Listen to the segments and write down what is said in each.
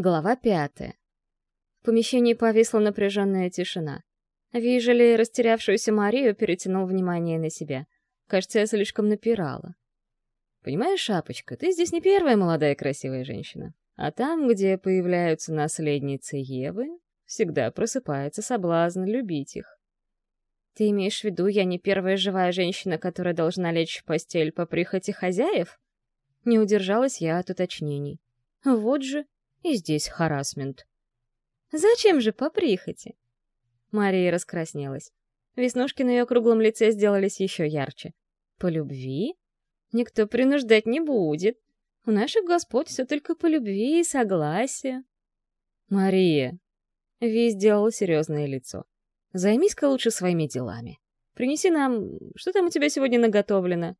Глава пятая. В помещении повисла напряженная тишина. Вижели растерявшуюся Марию перетянул внимание на себя. Кажется, я слишком напирала. «Понимаешь, Шапочка, ты здесь не первая молодая красивая женщина. А там, где появляются наследницы Евы, всегда просыпается соблазн любить их. Ты имеешь в виду, я не первая живая женщина, которая должна лечь в постель по прихоти хозяев? Не удержалась я от уточнений. Вот же, и здесь харасмент. Зачем же по прихоти? Мария раскраснелась. Веснушки на ее круглом лице сделались еще ярче. По любви? Никто принуждать не будет. У наших господ все только по любви и согласию. Мария. Ви сделала серьезное лицо. Займись-ка лучше своими делами. Принеси нам... Что там у тебя сегодня наготовлено?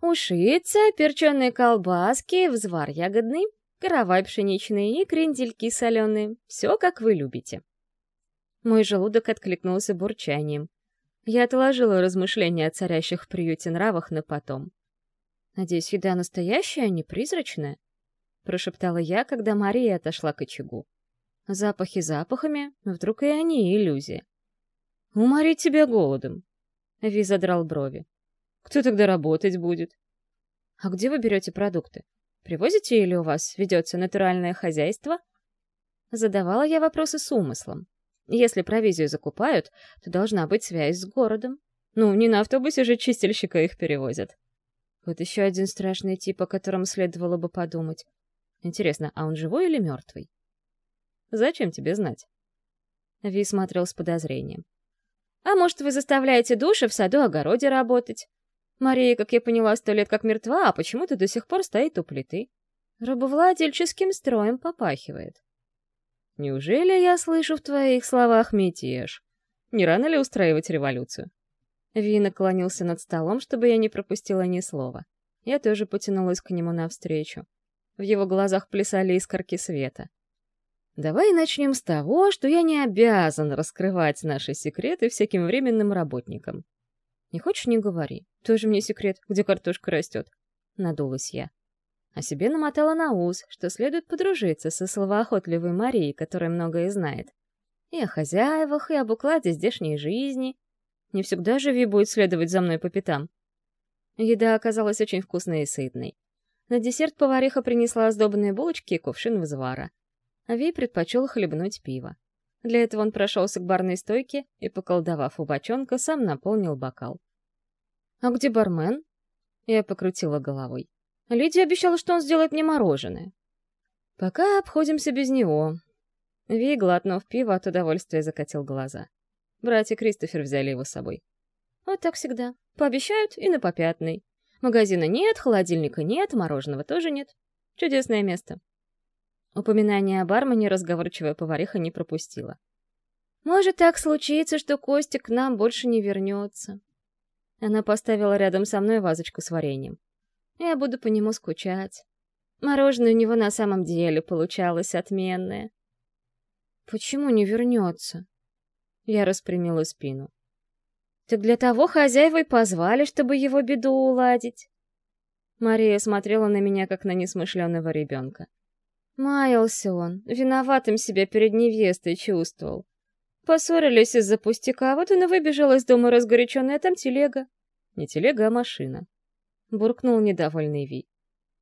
Ушица, перченые колбаски, взвар ягодный, каравай пшеничный и крендельки соленые. Все, как вы любите. Мой желудок откликнулся бурчанием. Я отложила размышления о царящих в приюте нравах на потом. «Надеюсь, еда настоящая, а не призрачная?» — прошептала я, когда Мария отошла к очагу. Запахи запахами, но вдруг и они иллюзия. «Уморить тебя голодом!» Ви задрал брови. «Кто тогда работать будет?» «А где вы берете продукты? Привозите или у вас ведется натуральное хозяйство?» Задавала я вопросы с умыслом. Если провизию закупают, то должна быть связь с городом. Ну, не на автобусе же чистильщика их перевозят. Вот еще один страшный тип, о котором следовало бы подумать. Интересно, а он живой или мертвый? Зачем тебе знать? Ви смотрел с подозрением. А может, вы заставляете души в саду-огороде работать? Мария, как я поняла, сто лет как мертва, а почему-то до сих пор стоит у плиты. Рабовладельческим строем попахивает. Неужели я слышу в твоих словах мятеж? Не рано ли устраивать революцию? Ви наклонился над столом, чтобы я не пропустила ни слова. Я тоже потянулась к нему навстречу. В его глазах плясали искорки света. «Давай начнем с того, что я не обязан раскрывать наши секреты всяким временным работникам. Не хочешь — не говори. Тоже мне секрет, где картошка растет. Надулась я. А себе намотала на ус, что следует подружиться со словоохотливой Марией, которая многое знает. И о хозяевах, и об укладе здешней жизни. Не всегда же Ви будет следовать за мной по пятам. Еда оказалась очень вкусной и сытной. На десерт повариха принесла сдобные булочки и кувшин взвара. А Ви предпочел хлебнуть пиво. Для этого он прошелся к барной стойке и, поколдовав у бочонка, сам наполнил бокал. «А где бармен?» Я покрутила головой. Лидия обещала, что он сделает мне мороженое. Пока обходимся без него. Ви, глотнув пиво, от удовольствия закатил глаза. Братья Кристофер взяли его с собой. Вот так всегда. Пообещают и на попятный. Магазина нет, холодильника нет, мороженого тоже нет. Чудесное место. Упоминание о бармене разговорчивая повариха не пропустила. «Может так случиться, что Костик к нам больше не вернется». Она поставила рядом со мной вазочку с вареньем. Я буду по нему скучать. Мороженое у него на самом деле получалось отменное. Почему не вернется? Я распрямила спину. Так для того хозяева и позвали, чтобы его беду уладить. Мария смотрела на меня, как на несмышленного ребенка. Маялся он, виноватым себя перед невестой чувствовал. Поссорились из-за пустяка, вот он и выбежал из дома разгоряченная, там телега. Не телега, а машина буркнул недовольный Ви.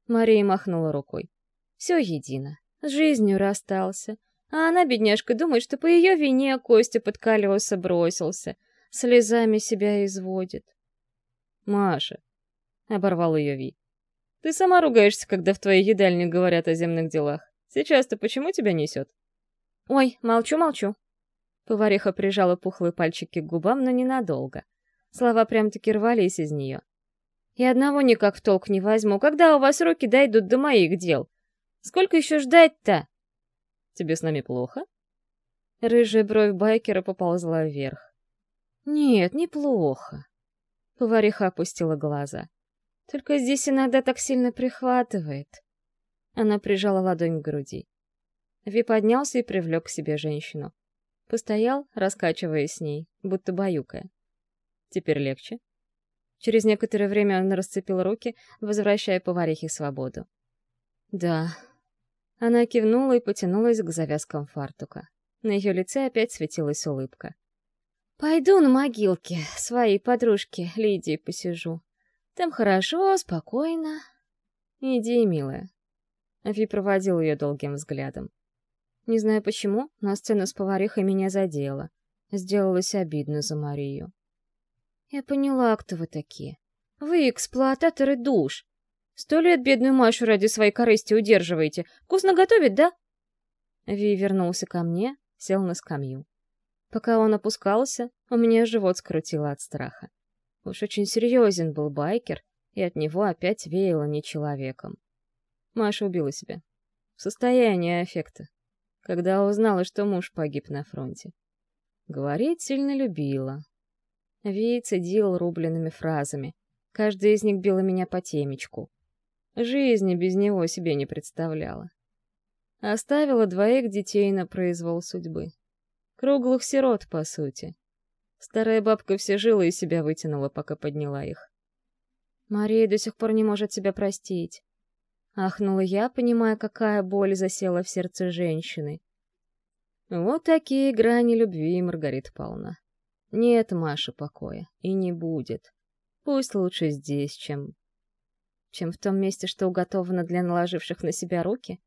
Мария махнула рукой. Все едино. С жизнью расстался. А она, бедняжка, думает, что по ее вине Костя под колеса бросился. Слезами себя изводит. «Маша», — оборвал ее Ви, — «ты сама ругаешься, когда в твоей едальне говорят о земных делах. Сейчас-то почему тебя несет?» «Ой, молчу-молчу». Повариха прижала пухлые пальчики к губам, но ненадолго. Слова прям-таки рвались из нее. И одного никак в толк не возьму. Когда у вас руки дойдут до моих дел? Сколько еще ждать-то? Тебе с нами плохо? Рыжая бровь байкера поползла вверх. Нет, неплохо. Повариха опустила глаза. Только здесь иногда так сильно прихватывает. Она прижала ладонь к груди. Ви поднялся и привлек к себе женщину. Постоял, раскачиваясь с ней, будто баюкая. Теперь легче? Через некоторое время он расцепил руки, возвращая поварихе свободу. «Да», — Она кивнула и потянулась к завязкам фартука. На ее лице опять светилась улыбка. «Пойду на могилке своей подружки Лидии посижу. Там хорошо, спокойно. Иди, милая». Ви проводил ее долгим взглядом. Не знаю почему, но сцена с поварихой меня задела. Сделалось обидно за Марию. Я поняла, кто вы такие. Вы эксплуататоры душ. Сто лет бедную Машу ради своей корысти удерживаете. Вкусно готовит, да? Ви вернулся ко мне, сел на скамью. Пока он опускался, у меня живот скрутило от страха. Уж очень серьезен был байкер, и от него опять веяло не человеком. Маша убила себя. В состоянии аффекта. Когда узнала, что муж погиб на фронте. Говорить сильно любила. Ви цедил рубленными фразами. Каждая из них била меня по темечку. Жизни без него себе не представляла. Оставила двоих детей на произвол судьбы. Круглых сирот, по сути. Старая бабка все жила и себя вытянула, пока подняла их. Мария до сих пор не может себя простить. Ахнула я, понимая, какая боль засела в сердце женщины. Вот такие грани любви, Маргарита Павловна. Нет, Маша, покоя. И не будет. Пусть лучше здесь, чем... Чем в том месте, что уготовано для наложивших на себя руки.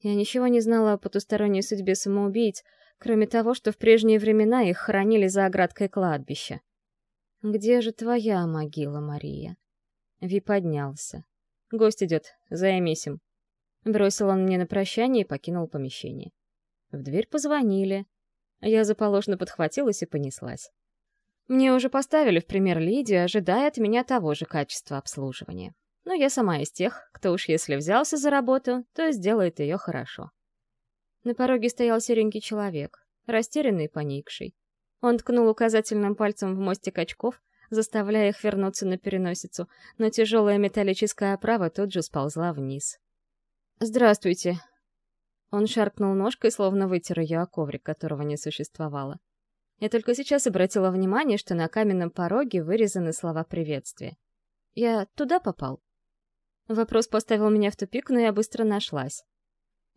Я ничего не знала о потусторонней судьбе самоубийц, кроме того, что в прежние времена их хоронили за оградкой кладбища. «Где же твоя могила, Мария?» Ви поднялся. «Гость идет, займись им». Бросил он мне на прощание и покинул помещение. В дверь позвонили. Я заположно подхватилась и понеслась. Мне уже поставили в пример Лидию, ожидая от меня того же качества обслуживания. Но я сама из тех, кто уж если взялся за работу, то сделает ее хорошо. На пороге стоял серенький человек, растерянный и поникший. Он ткнул указательным пальцем в мостик очков, заставляя их вернуться на переносицу, но тяжелая металлическая оправа тут же сползла вниз. «Здравствуйте», он шаркнул ножкой, словно вытер ее о коврик, которого не существовало. Я только сейчас обратила внимание, что на каменном пороге вырезаны слова приветствия. «Я туда попал?» Вопрос поставил меня в тупик, но я быстро нашлась.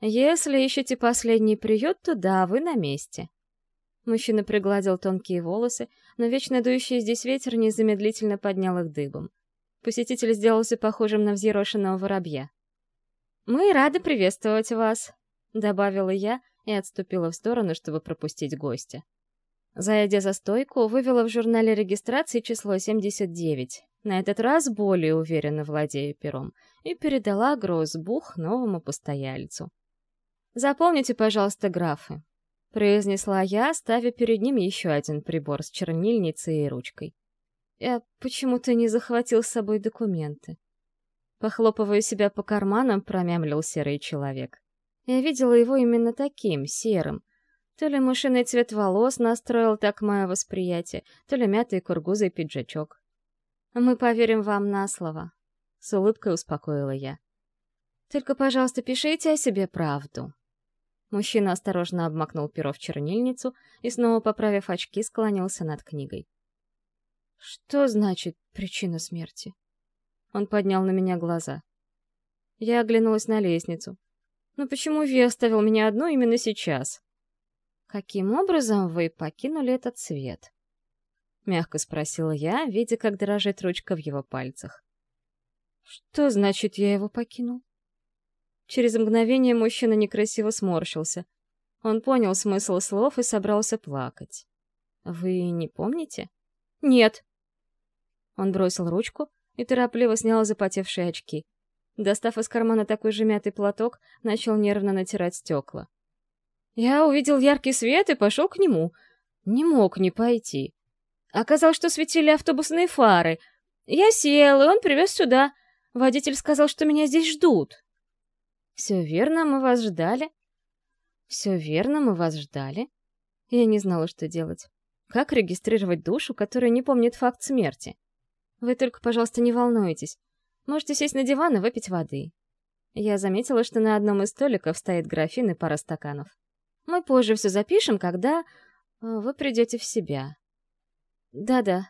«Если ищете последний приют, то да, вы на месте». Мужчина пригладил тонкие волосы, но вечно дующий здесь ветер незамедлительно поднял их дыбом. Посетитель сделался похожим на взъерошенного воробья. «Мы рады приветствовать вас», — добавила я и отступила в сторону, чтобы пропустить гостя. Зайдя за стойку, вывела в журнале регистрации число 79. На этот раз более уверенно владею пером. И передала грозбух новому постояльцу. «Заполните, пожалуйста, графы», — произнесла я, ставя перед ним еще один прибор с чернильницей и ручкой. «Я почему-то не захватил с собой документы». Похлопывая себя по карманам, промямлил серый человек. Я видела его именно таким, серым. То ли мышиный цвет волос настроил так мое восприятие, то ли мятый кургузый пиджачок. «Мы поверим вам на слово», — с улыбкой успокоила я. «Только, пожалуйста, пишите о себе правду». Мужчина осторожно обмакнул перо в чернильницу и, снова поправив очки, склонился над книгой. «Что значит причина смерти?» Он поднял на меня глаза. Я оглянулась на лестницу. Но почему Ви оставил меня одну именно сейчас? Каким образом вы покинули этот свет? Мягко спросила я, видя, как дрожит ручка в его пальцах. Что значит, я его покинул? Через мгновение мужчина некрасиво сморщился. Он понял смысл слов и собрался плакать. «Вы не помните?» «Нет». Он бросил ручку и торопливо снял запотевшие очки. Достав из кармана такой же мятый платок, начал нервно натирать стекла. Я увидел яркий свет и пошел к нему. Не мог не пойти. Оказалось, что светили автобусные фары. Я сел, и он привез сюда. Водитель сказал, что меня здесь ждут. «Все верно, мы вас ждали». «Все верно, мы вас ждали». Я не знала, что делать. Как регистрировать душу, которая не помнит факт смерти? Вы только, пожалуйста, не волнуйтесь. Можете сесть на диван и выпить воды. Я заметила, что на одном из столиков стоит графин и пара стаканов. Мы позже все запишем, когда э, вы придете в себя. Да-да.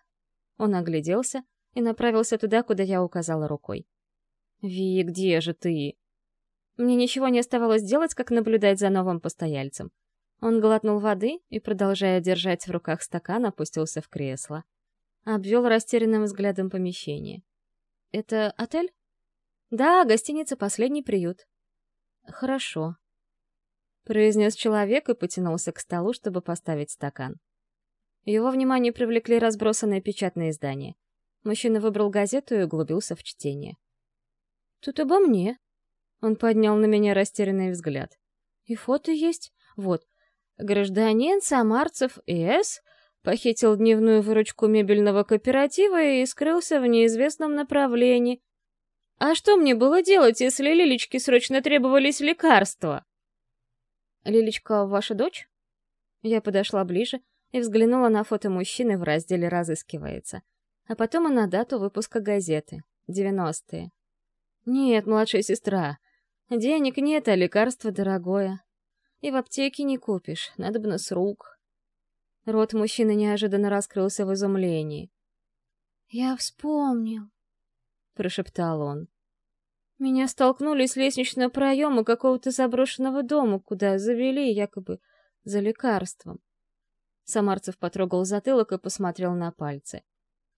Он огляделся и направился туда, куда я указала рукой. «Ви, где же ты?» Мне ничего не оставалось делать, как наблюдать за новым постояльцем. Он глотнул воды и, продолжая держать в руках стакан, опустился в кресло. Обвел растерянным взглядом помещение. «Это отель?» «Да, гостиница «Последний приют». «Хорошо», — произнес человек и потянулся к столу, чтобы поставить стакан. Его внимание привлекли разбросанные печатные издания. Мужчина выбрал газету и углубился в чтение. «Тут обо мне». Он поднял на меня растерянный взгляд. «И фото есть? Вот, Гражданин Самарцев И.С. похитил дневную выручку мебельного кооператива и скрылся в неизвестном направлении. А что мне было делать, если Лилечке срочно требовались лекарства? Лилечка ваша дочь? Я подошла ближе и взглянула на фото мужчины в разделе «Разыскивается», а потом и на дату выпуска газеты — 90-е. Нет, младшая сестра, денег нет, а лекарство дорогое. И в аптеке не купишь, надо бы с рук. Рот мужчины неожиданно раскрылся в изумлении. «Я вспомнил», — прошептал он. «Меня столкнули с лестничного проема какого-то заброшенного дома, куда завели якобы за лекарством». Самарцев потрогал затылок и посмотрел на пальцы.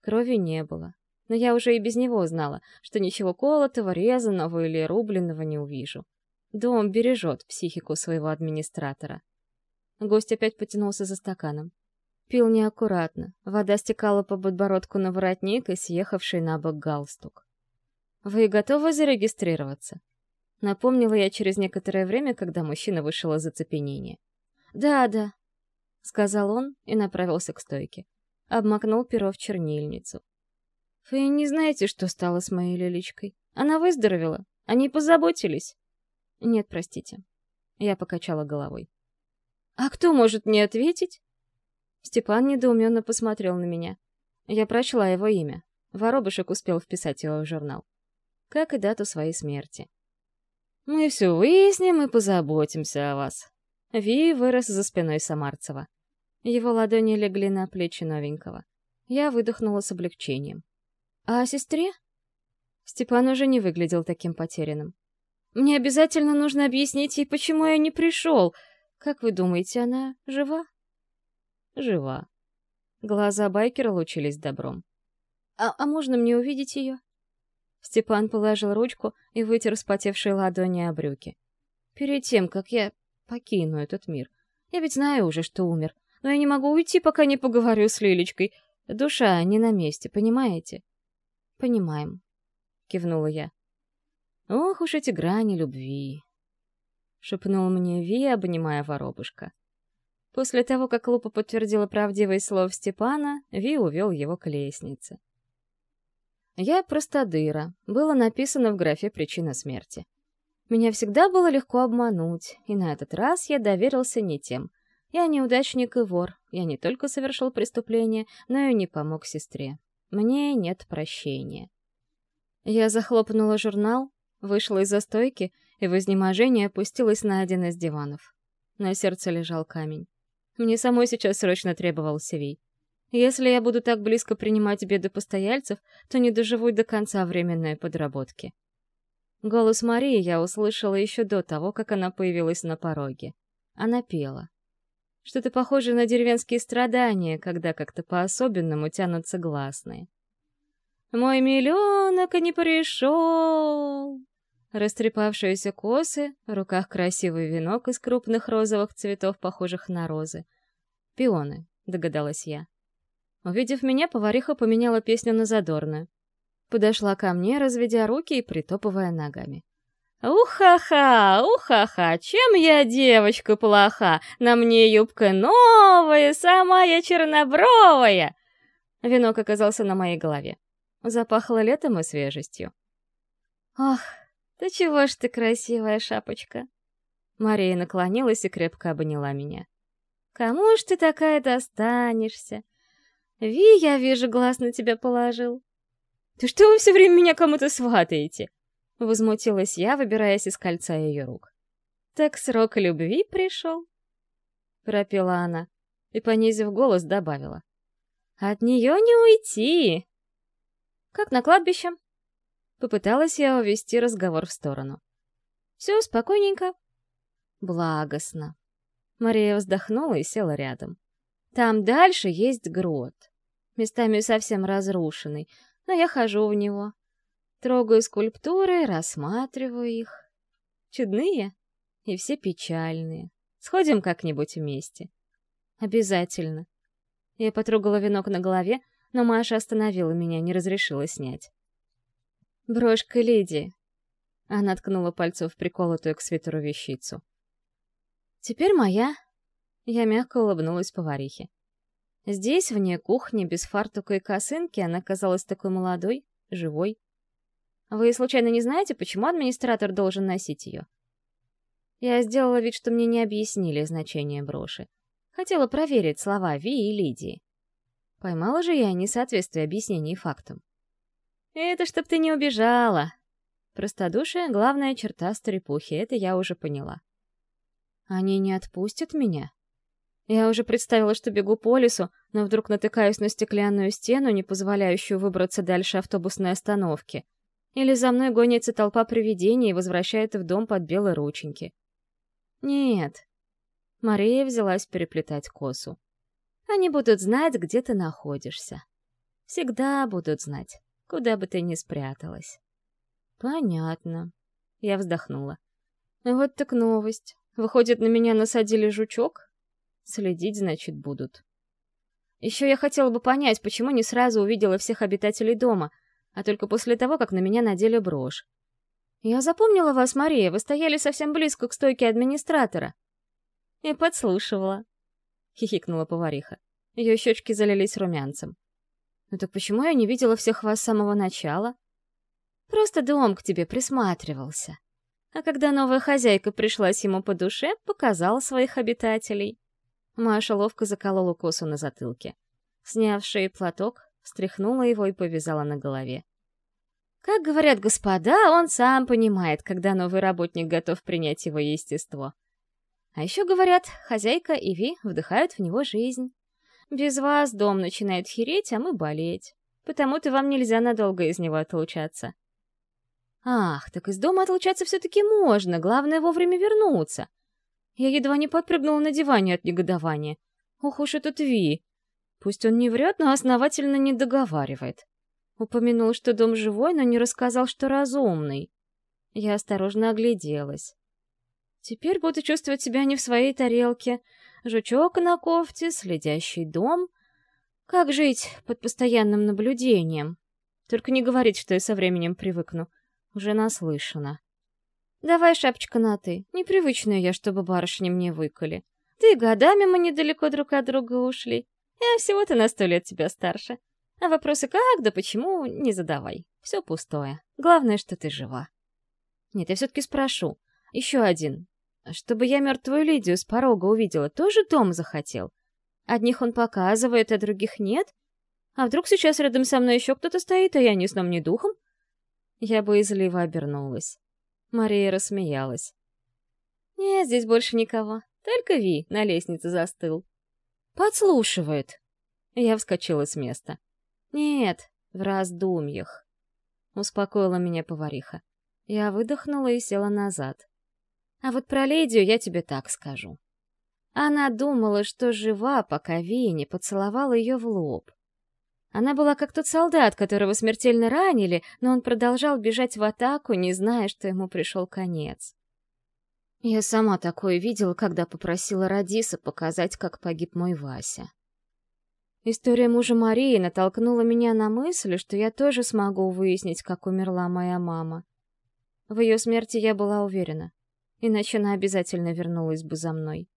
Крови не было, но я уже и без него знала, что ничего колотого, резаного или рубленного не увижу. Дом бережет психику своего администратора. Гость опять потянулся за стаканом. Пил неаккуратно, вода стекала по подбородку на воротник и съехавший на бок галстук. «Вы готовы зарегистрироваться?» Напомнила я через некоторое время, когда мужчина вышел из оцепенения. «Да, да», — сказал он и направился к стойке. Обмакнул перо в чернильницу. «Вы не знаете, что стало с моей Лилечкой? Она выздоровела. Они позаботились». «Нет, простите». Я покачала головой. «А кто может мне ответить?» Степан недоуменно посмотрел на меня. Я прочла его имя. Воробышек успел вписать его в журнал. Как и дату своей смерти. «Мы все выясним и позаботимся о вас». Ви вырос за спиной Самарцева. Его ладони легли на плечи новенького. Я выдохнула с облегчением. «А о сестре?» Степан уже не выглядел таким потерянным. Мне обязательно нужно объяснить ей, почему я не пришел. Как вы думаете, она жива? Жива. Глаза байкера лучились добром. А, а можно мне увидеть ее? Степан положил ручку и вытер вспотевшие ладони о брюки. Перед тем, как я покину этот мир. Я ведь знаю уже, что умер. Но я не могу уйти, пока не поговорю с Лилечкой. Душа не на месте, понимаете? Понимаем, кивнула я. Ох уж эти грани любви!» — шепнул мне Ви, обнимая воробушка. После того, как Лупа подтвердила правдивость слов Степана, Ви увел его к лестнице. «Я простодыра», было написано в графе «Причина смерти». Меня всегда было легко обмануть, и на этот раз я доверился не тем. Я неудачник и вор, я не только совершил преступление, но и не помог сестре. Мне нет прощения. Я захлопнула журнал, Вышла из застойки и в изнеможении опустилась на один из диванов. На сердце лежал камень. Мне самой сейчас срочно требовался Вий. Если я буду так близко принимать беды постояльцев, то не доживу до конца временной подработки. Голос Марии я услышала еще до того, как она появилась на пороге. Она пела. Что-то похожее на деревенские страдания, когда как-то по-особенному тянутся гласные. «Мой миллионок не пришел!» Растрепавшиеся косы, в руках красивый венок из крупных розовых цветов, похожих на розы. «Пионы», — догадалась я. Увидев меня, повариха поменяла песню на задорную. Подошла ко мне, разведя руки и притопывая ногами. «Уха-ха, уха-ха, чем я девочка плоха? На мне юбка новая, сама я чернобровая!» Венок оказался на моей голове. Запахло летом и свежестью. «Ох, «Да чего ж ты красивая, шапочка?» Мария наклонилась и крепко обняла меня. «Кому ж ты такая достанешься? Ви, я вижу, глаз на тебя положил». «Ты что вы все время меня кому-то сватаете?» Возмутилась я, выбираясь из кольца ее рук. «Так срок любви пришел?» Пропела она и, понизив голос, добавила. «От нее не уйти!» «Как на кладбище?» Попыталась я увести разговор в сторону. Все спокойненько. Благостно. Мария вздохнула и села рядом. Там дальше есть грот. Местами совсем разрушенный, но я хожу в него. Трогаю скульптуры, рассматриваю их. Чудные и все печальные. Сходим как-нибудь вместе. Обязательно. Я потрогала венок на голове, но Маша остановила меня, не разрешила снять. «Брошка леди!» Она ткнула пальцем в приколотую к свитеру вещицу. «Теперь моя!» Я мягко улыбнулась поварихе. Здесь, вне кухни, без фартука и косынки, она казалась такой молодой, живой. Вы случайно не знаете, почему администратор должен носить ее? Я сделала вид, что мне не объяснили значение броши. Хотела проверить слова Ви и Лидии. Поймала же я несоответствие объяснений фактам. «Это чтоб ты не убежала!» Простодушие — главная черта стрепухи, это я уже поняла. «Они не отпустят меня?» Я уже представила, что бегу по лесу, но вдруг натыкаюсь на стеклянную стену, не позволяющую выбраться дальше автобусной остановки. Или за мной гонится толпа привидений и возвращает в дом под белые рученьки. Нет. Мария взялась переплетать косу. Они будут знать, где ты находишься. Всегда будут знать, куда бы ты ни спряталась. Понятно. Я вздохнула. Вот так новость. Выходит, на меня насадили жучок? Следить, значит, будут. Еще я хотела бы понять, почему не сразу увидела всех обитателей дома, а только после того, как на меня надели брошь. Я запомнила вас, Мария, вы стояли совсем близко к стойке администратора. И подслушивала. Хихикнула повариха. Ее щечки залились румянцем. Ну так почему я не видела всех вас с самого начала? Просто дом к тебе присматривался. А когда новая хозяйка пришлась ему по душе, показал своих обитателей. Маша ловко заколола косу на затылке. Сняв шеи платок, встряхнула его и повязала на голове. Как говорят господа, он сам понимает, когда новый работник готов принять его естество. А еще говорят, хозяйка и Ви вдыхают в него жизнь. Без вас дом начинает хереть, а мы болеть. Потому-то вам нельзя надолго из него отлучаться. Ах, так из дома отлучаться все-таки можно, главное вовремя вернуться. Я едва не подпрыгнула на диване от негодования. Ох уж этот Ви. Пусть он не врет, но основательно не договаривает. Упомянул, что дом живой, но не рассказал, что разумный. Я осторожно огляделась. Теперь буду чувствовать себя не в своей тарелке. Жучок на кофте, следящий дом. Как жить под постоянным наблюдением? Только не говорить, что я со временем привыкну. Уже наслышана. Давай, шапочка, на «ты». Непривычная я, чтобы барышни мне выколи. Да годами мы недалеко друг от друга ушли. Я всего-то на сто лет тебя старше. А вопросы как да почему не задавай. Все пустое. Главное, что ты жива. Нет, я все-таки спрошу. Еще один. Чтобы я мертвую Лидию с порога увидела, тоже дом захотел. Одних он показывает, а других нет? А вдруг сейчас рядом со мной еще кто-то стоит, а я ни сном, ни духом? Я боязливо обернулась. Мария рассмеялась. «Нет, здесь больше никого. Только Ви на лестнице застыл». «Подслушивает». Я вскочила с места. «Нет, в раздумьях», — успокоила меня повариха. Я выдохнула и села назад. «А вот про Ледию я тебе так скажу. Она думала, что жива, пока Ви не поцеловал ее в лоб. Она была как тот солдат, которого смертельно ранили, но он продолжал бежать в атаку, не зная, что ему пришел конец. Я сама такое видела, когда попросила Радиса показать, как погиб мой Вася. История мужа Марии натолкнула меня на мысль, что я тоже смогу выяснить, как умерла моя мама. В ее смерти я была уверена, иначе она обязательно вернулась бы за мной.